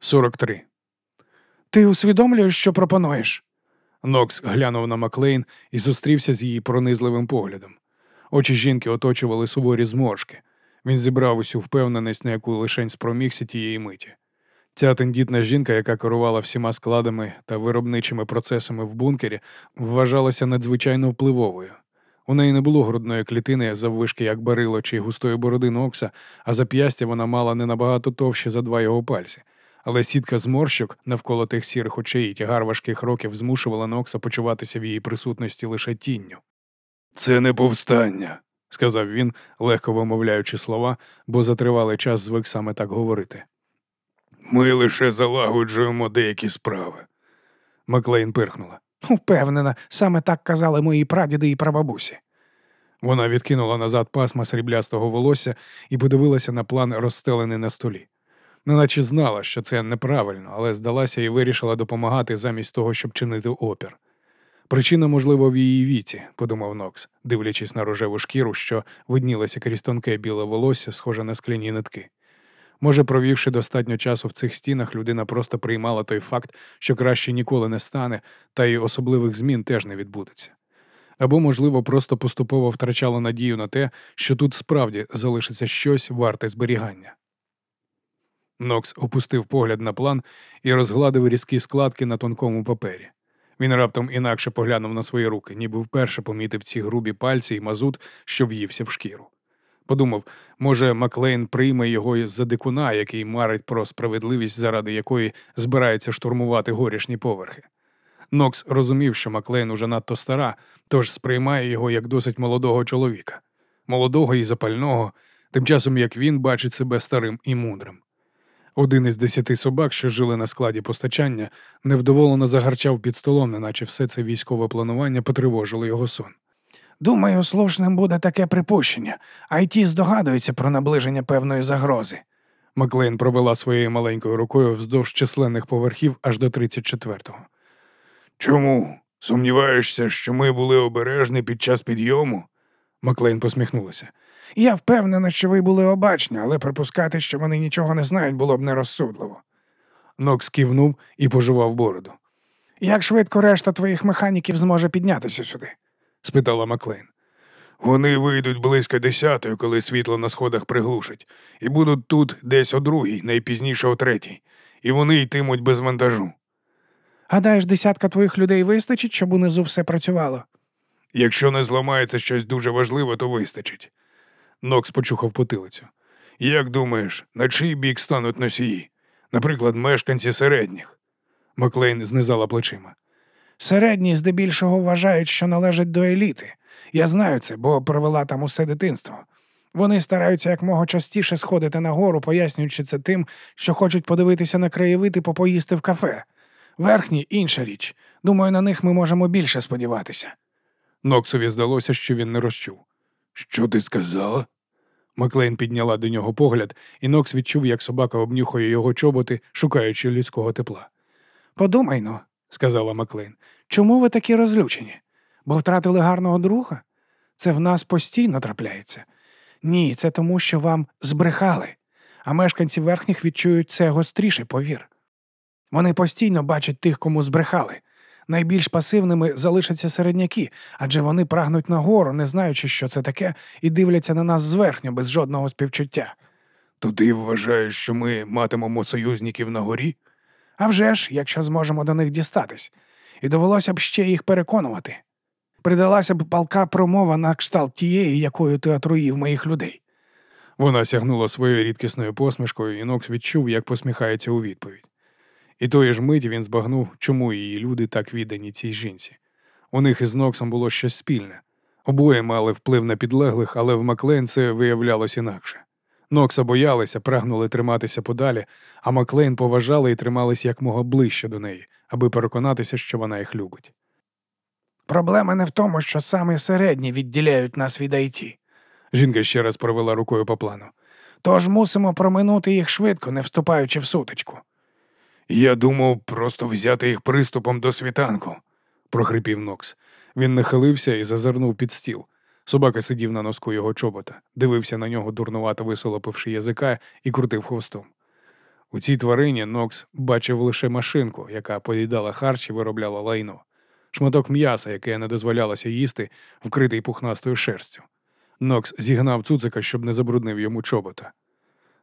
43. Ти усвідомлюєш, що пропонуєш? Нокс глянув на Маклейн і зустрівся з її пронизливим поглядом. Очі жінки оточували суворі зморшки. Він зібрав усю впевненість, на яку лишень спромігся тієї миті. Ця тендітна жінка, яка керувала всіма складами та виробничими процесами в бункері, вважалася надзвичайно впливовою. У неї не було грудної клітини заввишки, як барило чи густої бороди Нокса, а зап'ястя вона мала не набагато товще за два його пальці. Але сітка зморщок навколо тих сірих очей і тягар важких років змушувала Нокса почуватися в її присутності лише тінню. Це не повстання, сказав він, легко вимовляючи слова, бо за тривалий час звик саме так говорити. Ми лише залагоджуємо деякі справи. Маклейн пирхнула. Упевнена, саме так казали мої прадіди і прабабусі. Вона відкинула назад пасма сріблястого волосся і подивилася на план, розстелений на столі. Неначе знала, що це неправильно, але здалася і вирішила допомагати замість того, щоб чинити опір. Причина, можливо, в її віці, подумав Нокс, дивлячись на рожеву шкіру, що виднілося крізь тонке біле волосся, схоже на скляні нитки. Може, провівши достатньо часу в цих стінах, людина просто приймала той факт, що краще ніколи не стане, та й особливих змін теж не відбудеться. Або, можливо, просто поступово втрачала надію на те, що тут справді залишиться щось варте зберігання. Нокс опустив погляд на план і розгладив різкі складки на тонкому папері. Він раптом інакше поглянув на свої руки, ніби вперше помітив ці грубі пальці і мазут, що в'ївся в шкіру. Подумав, може, Маклейн прийме його за дикуна, який марить про справедливість, заради якої збирається штурмувати горішні поверхи. Нокс розумів, що Маклейн уже надто стара, тож сприймає його як досить молодого чоловіка, молодого і запального, тим часом як він бачить себе старим і мудрим. Один із десяти собак, що жили на складі постачання, невдоволено загарчав під столом, неначе все це військове планування потривожило його сон. Думаю, слушним буде таке припущення, а й ті здогадуються про наближення певної загрози. Маклейн провела своєю маленькою рукою вздовж численних поверхів аж до 34-го. Чому? Сумніваєшся, що ми були обережні під час підйому? Маклейн посміхнулася. Я впевнена, що ви були обачні, але припускати, що вони нічого не знають, було б нерозсудливо. Нокс кивнув і пожував бороду. Як швидко решта твоїх механіків зможе піднятися сюди? спитала Маклейн. Вони вийдуть близько десятої, коли світло на сходах приглушить, і будуть тут десь о другій, найпізніше о третій, і вони йтимуть без вантажу. Гадаєш, десятка твоїх людей вистачить, щоб унизу все працювало? Якщо не зламається щось дуже важливе, то вистачить. Нокс почухав потилицю. Як думаєш, на чий бік стануть носії? Наприклад, мешканці середніх? Маклейн знизала плечима. Середні здебільшого вважають, що належать до еліти. Я знаю це, бо провела там усе дитинство. Вони стараються якмога частіше сходити на гору, пояснюючи це тим, що хочуть подивитися на краєвид і попоїсти в кафе. Верхні інша річ. Думаю, на них ми можемо більше сподіватися. Ноксові здалося, що він не розчув. Що ти сказала? Маклейн підняла до нього погляд, і Нокс відчув, як собака обнюхує його чоботи, шукаючи людського тепла. Подумай ну, сказала Маклейн, чому ви такі розлючені? Бо втратили гарного друга? Це в нас постійно трапляється. Ні, це тому, що вам збрехали, а мешканці верхніх відчують це гостріше, повір. Вони постійно бачать тих, кому збрехали. Найбільш пасивними залишаться середняки, адже вони прагнуть нагору, не знаючи, що це таке, і дивляться на нас зверхньо, без жодного співчуття. То ти вважаєш, що ми матимемо союзників на горі? А вже ж, якщо зможемо до них дістатись, і довелося б ще їх переконувати. Придалася б палка промова на кшталт тієї, якою ти отруїв моїх людей. Вона сягнула своєю рідкісною посмішкою, і Нокс відчув, як посміхається у відповідь. І тої ж миті він збагнув, чому її люди так віддані цій жінці. У них із Ноксом було щось спільне. Обоє мали вплив на підлеглих, але в Маклейн це виявлялось інакше. Нокса боялися, прагнули триматися подалі, а Маклейн поважали і тримались якмога ближче до неї, аби переконатися, що вона їх любить. Проблема не в тому, що саме середні відділяють нас від Айті. Жінка ще раз провела рукою по плану. Тож мусимо проминути їх швидко, не вступаючи в сутичку. Я думав просто взяти їх приступом до світанку, прохрипів Нокс. Він нахилився і зазирнув під стіл. Собака сидів на носку його чобота, дивився на нього, дурнувато висолопивши язика, і крутив хвостом. У цій тварині Нокс бачив лише машинку, яка поїдала харч і виробляла лайно, шматок м'яса, яке не дозволялося їсти, вкритий пухнастою шерстю. Нокс зігнав цуцика, щоб не забруднив йому чобота.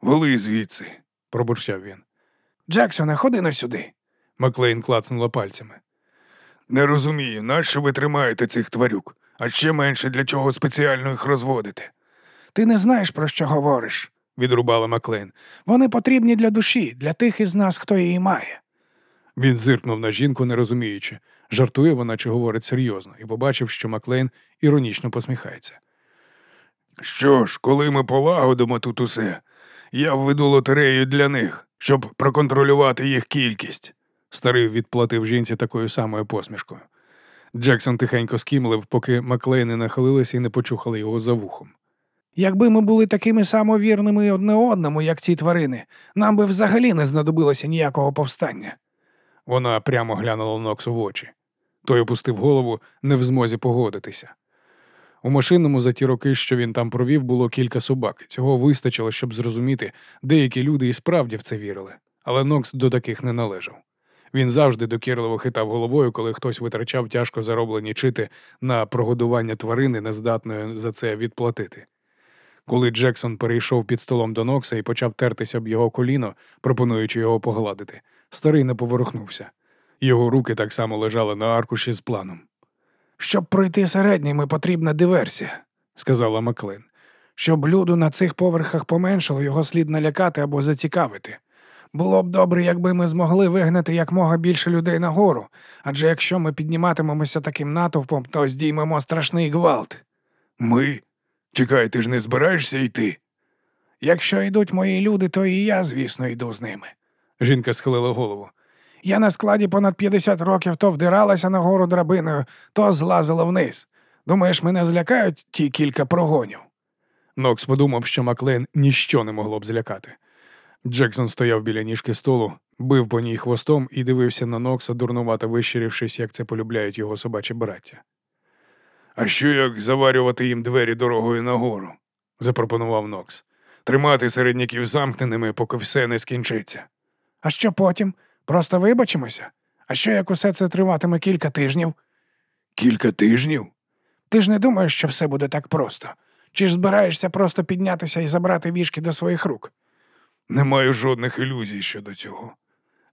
Вали звідси, пробурчав він. Джексоне, ходи на сюди. Маклейн клацнула пальцями. Не розумію, нащо ви тримаєте цих тварюк, а ще менше для чого спеціально їх розводите, Ти не знаєш, про що говориш. відрубала Маклейн. Вони потрібні для душі, для тих із нас, хто її має. Він зиркнув на жінку, не розуміючи, жартує вона чи говорить серйозно, і побачив, що Маклейн іронічно посміхається. Що ж, коли ми полагодимо тут усе, я введу лотерею для них, щоб проконтролювати їх кількість. Старий відплатив жінці такою самою посмішкою. Джексон тихенько скімлив, поки Маклейни нахилилися і не почухали його за вухом. Якби ми були такими самовірними одне одному, як ці тварини, нам би взагалі не знадобилося ніякого повстання. Вона прямо глянула Ноксу в очі. Той опустив голову, не в змозі погодитися. У машинному за ті роки, що він там провів, було кілька собак. Цього вистачило, щоб зрозуміти, деякі люди і справді в це вірили, але Нокс до таких не належав. Він завжди докірливо хитав головою, коли хтось витрачав тяжко зароблені чити на прогодування тварини, нездатної за це відплатити. Коли Джексон перейшов під столом до Нокса і почав тертися об його коліно, пропонуючи його погладити, старий не поворухнувся. Його руки так само лежали на аркуші з планом. Щоб пройти середніми, потрібна диверсія, сказала Маклин. Щоб люду на цих поверхах поменшало, його слід налякати або зацікавити. Було б добре, якби ми змогли вигнати якмога більше людей нагору, адже якщо ми підніматимемося таким натовпом, то здіймемо страшний гвалт. Ми? Чекай, ти ж не збираєшся йти? Якщо йдуть мої люди, то і я, звісно, йду з ними. Жінка схилила голову. Я на складі понад 50 років то вдиралася нагору драбиною, то злазила вниз. Думаєш, мене злякають ті кілька прогонів? Нокс подумав, що Маклейн ніщо не могло б злякати. Джексон стояв біля ніжки столу, бив по ній хвостом і дивився на Нокса, дурнувато вищирівшись, як це полюбляють його собачі браття. А що як заварювати їм двері дорогою нагору? запропонував Нокс. Тримати середняків замкненими, поки все не скінчиться. А що потім? Просто вибачимося? А що як усе це триватиме кілька тижнів? Кілька тижнів? Ти ж не думаєш, що все буде так просто? Чи ж збираєшся просто піднятися і забрати вішки до своїх рук? Не маю жодних ілюзій щодо цього.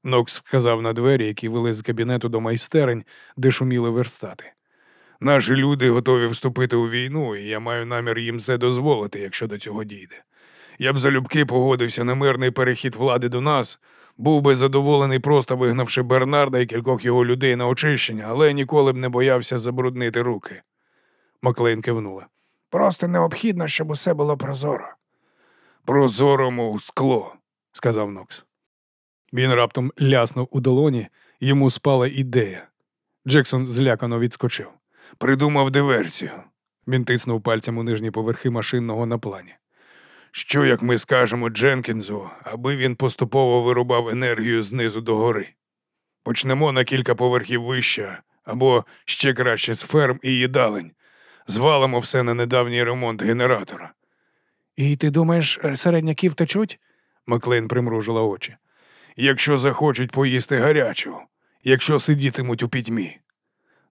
Нокс вказав на двері, які вели з кабінету до майстерень, де шуміли верстати. Наші люди готові вступити у війну, і я маю намір їм це дозволити, якщо до цього дійде. Я б залюбки погодився на мирний перехід влади до нас, був би задоволений, просто вигнавши Бернарда і кількох його людей на очищення, але ніколи б не боявся забруднити руки. Маклейн кивнула. Просто необхідно, щоб усе було прозоро. Прозоро, мов скло, сказав Нокс. Він раптом ляснув у долоні, йому спала ідея. Джексон злякано відскочив. Придумав диверсію. Він тиснув пальцем у нижні поверхи машинного на плані. Що, як ми скажемо Дженкінзу, аби він поступово вирубав енергію знизу до гори? Почнемо на кілька поверхів вище, або ще краще з ферм і їдалень. Звалимо все на недавній ремонт генератора. І ти думаєш, е, середняки втечуть? Маклейн примружила очі. Якщо захочуть поїсти гарячого, якщо сидітимуть у пітьмі.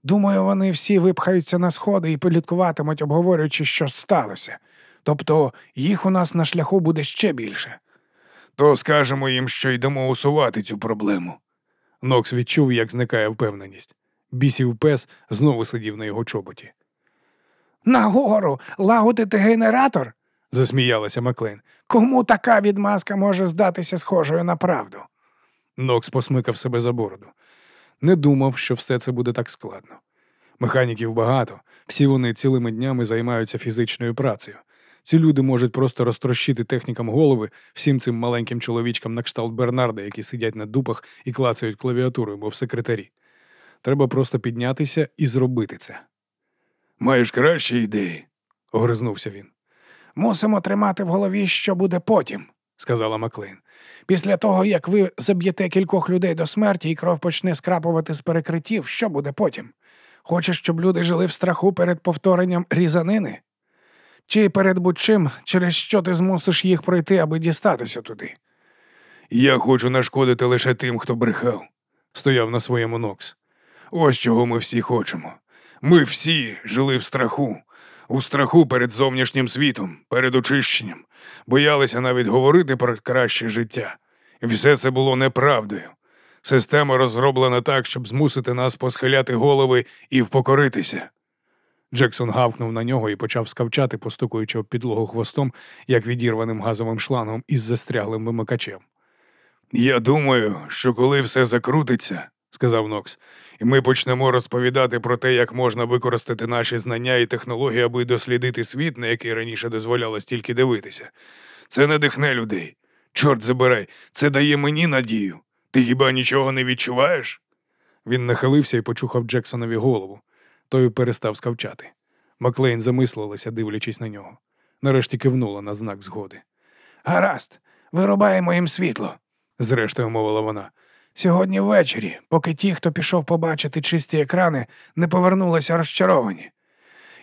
Думаю, вони всі випхаються на сходи і політкуватимуть, обговорюючи, що сталося. Тобто їх у нас на шляху буде ще більше. То скажемо їм, що йдемо усувати цю проблему. Нокс відчув, як зникає впевненість. Бісів пес знову сидів на його чоботі. Нагору лагодити генератор? засміялася Маклейн. Кому така відмазка може здатися схожою на правду? Нокс посмикав себе за бороду. Не думав, що все це буде так складно. Механіків багато, всі вони цілими днями займаються фізичною працею. Ці люди можуть просто розтрощити технікам голови всім цим маленьким чоловічкам на кшталт Бернарда, які сидять на дупах і клацають клавіатурою, мов секретарі. Треба просто піднятися і зробити це. Маєш кращі ідеї, огризнувся він. Мусимо тримати в голові, що буде потім, сказала Маклейн. Після того, як ви заб'єте кількох людей до смерті і кров почне скрапувати з перекриттів, що буде потім? Хочеш, щоб люди жили в страху перед повторенням різанини? Чи перед будь-чим, через що ти змусиш їх пройти, аби дістатися туди? Я хочу нашкодити лише тим, хто брехав, стояв на своєму Нокс. Ось чого ми всі хочемо. Ми всі жили в страху, у страху перед зовнішнім світом, перед очищенням, боялися навіть говорити про краще життя. І все це було неправдою. Система розроблена так, щоб змусити нас посхиляти голови і впокоритися. Джексон гавкнув на нього і почав скавчати, постукуючи об підлогу хвостом, як відірваним газовим шлангом із застряглим вимикачем. Я думаю, що коли все закрутиться, сказав Нокс, і ми почнемо розповідати про те, як можна використати наші знання і технології, аби дослідити світ, на який раніше дозволялось тільки дивитися. Це надихне людей. Чорт забирай, це дає мені надію. Ти хіба нічого не відчуваєш? Він нахилився і почухав Джексонові голову. Той перестав скавчати. Маклейн замислилася, дивлячись на нього. Нарешті кивнула на знак згоди. Гаразд, вирубаємо їм світло. Зрештою, мовила вона. Сьогодні ввечері, поки ті, хто пішов побачити чисті екрани, не повернулися розчаровані.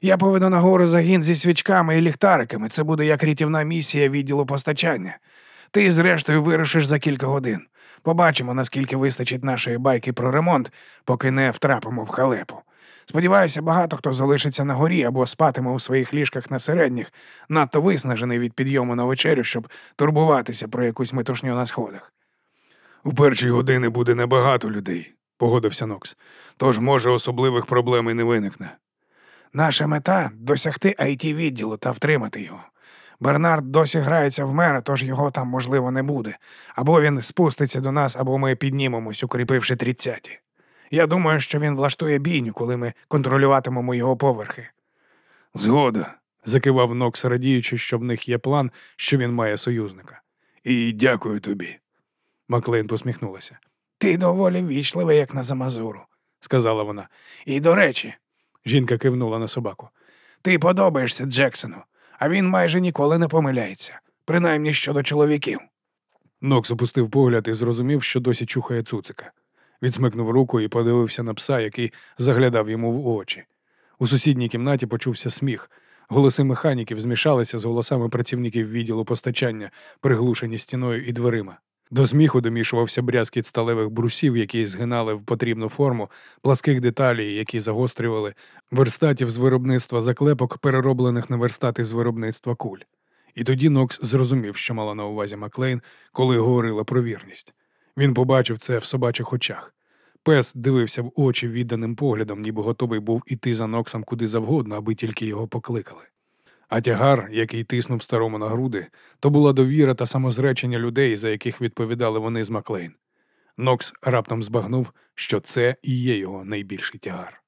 Я поведу нагору загін зі свічками і ліхтариками. Це буде як рятівна місія відділу постачання. Ти, зрештою, вирушиш за кілька годин. Побачимо, наскільки вистачить нашої байки про ремонт, поки не втрапимо в халепу. Сподіваюся, багато хто залишиться на горі або спатиме у своїх ліжках на середніх, надто виснажений від підйому на вечерю, щоб турбуватися про якусь метушню на сходах. У перші години буде небагато людей, погодився Нокс. Тож, може, особливих проблем і не виникне. Наша мета досягти it відділу та втримати його. Бернард досі грається в мера, тож його там, можливо, не буде. Або він спуститься до нас, або ми піднімемось, укріпивши тридцяті. Я думаю, що він влаштує бійню, коли ми контролюватимемо його поверхи. Згода, закивав Нокс, радіючи, що в них є план, що він має союзника. І дякую тобі. Маклейн посміхнулася. Ти доволі ввічливий, як на замазуру, сказала вона. І до речі, Жінка кивнула на собаку. ти подобаєшся Джексону, а він майже ніколи не помиляється, принаймні щодо чоловіків. Нокс опустив погляд і зрозумів, що досі чухає цуцика. Відсмикнув руку і подивився на пса, який заглядав йому в очі. У сусідній кімнаті почувся сміх. Голоси механіків змішалися з голосами працівників відділу постачання, приглушені стіною і дверима. До сміху домішувався брязкіт сталевих брусів, які згинали в потрібну форму, пласких деталей, які загострювали, верстатів з виробництва заклепок, перероблених на верстати з виробництва куль. І тоді Нокс зрозумів, що мала на увазі Маклейн, коли говорила про вірність. Він побачив це в собачих очах. Пес дивився в очі відданим поглядом, ніби готовий був іти за Ноксом куди завгодно, аби тільки його покликали. А тягар, який тиснув старому на груди, то була довіра та самозречення людей, за яких відповідали вони з Маклейн. Нокс раптом збагнув, що це і є його найбільший тягар.